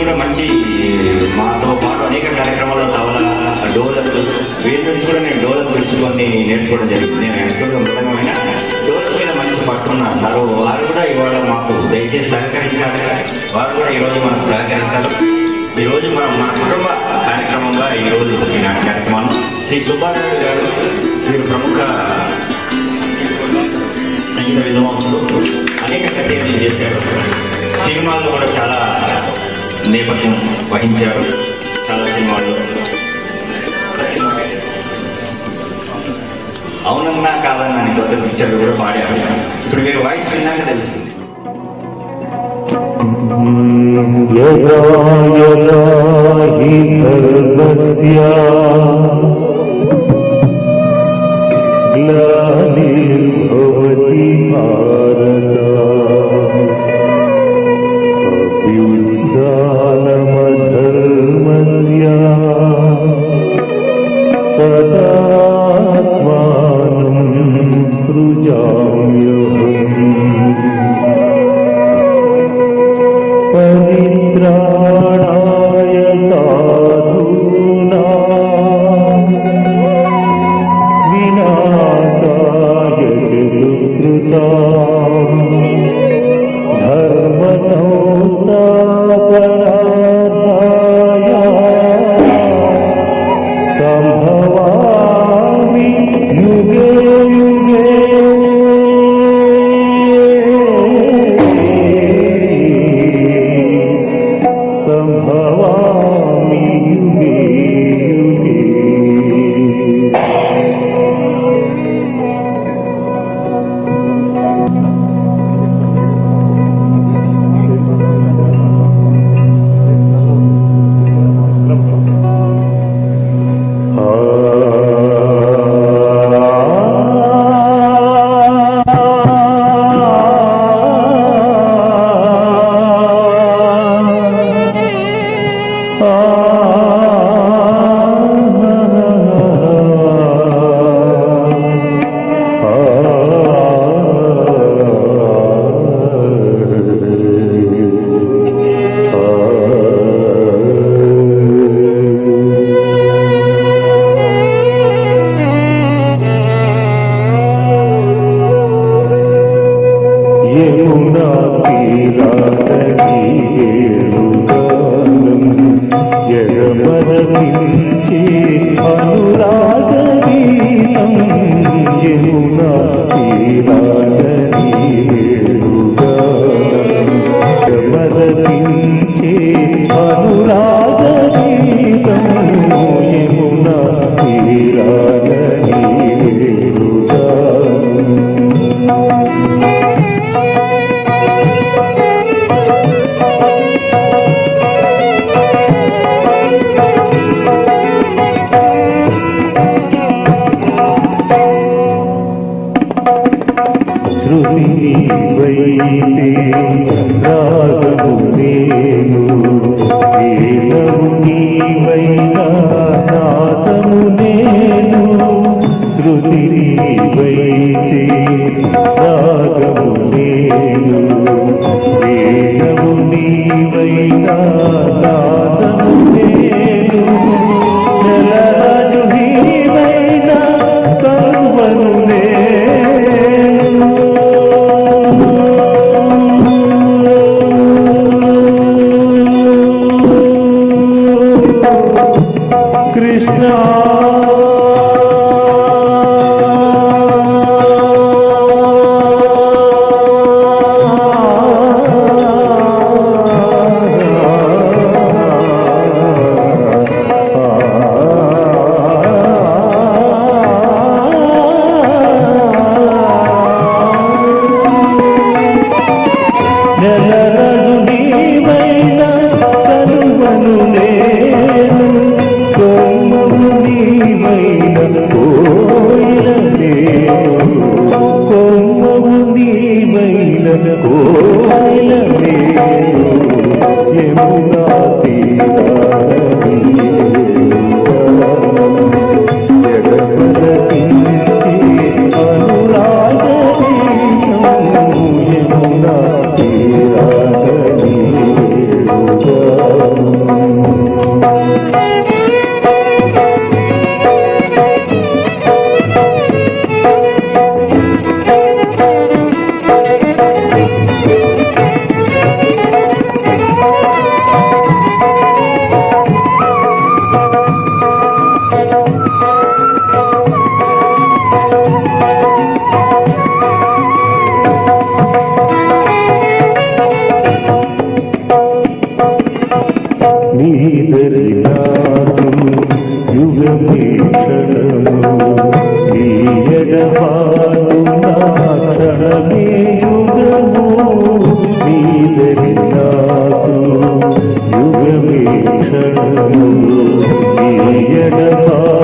కూడా మంచి మాతో పాటు అనేక కార్యక్రమాల్లో తవల డోలర్ వీళ్ళ నుంచి కూడా నేను డోలర్ గురించి కొన్ని నేర్చుకోవడం జరిగింది. నేను ఎంతో మృతమైన డోలర్ మీద మంచి పట్టుకున్నాను సార్ వారు కూడా ఇవాళ మాకు దయచేసి సహకరించాలి. వారు కూడా ఈరోజు మనకు సహకరిస్తారు. ఈరోజు మనం మన కుటుంబ కార్యక్రమంగా ఈరోజు రోజు ఈ కార్యక్రమం శ్రీ సుబ్బారావు గారు మీరు ప్రముఖ సంగీత విద్వాంసులు అనేక కచేరీలు చేశారు. సినిమాల్లో కూడా చాలా నేపథ్యం వహించారు చాలా సినిమాల్లో అవునన్నా కాదన్నా అని కొత్త పిక్చర్లు కూడా పాడారు ఇప్పుడు మీరు వాయిస్ విన్నాక తెలుస్తుంది यदा यदा हि धर्मस्य Oh. வைத்தாதனு ಜನರ ఎడతా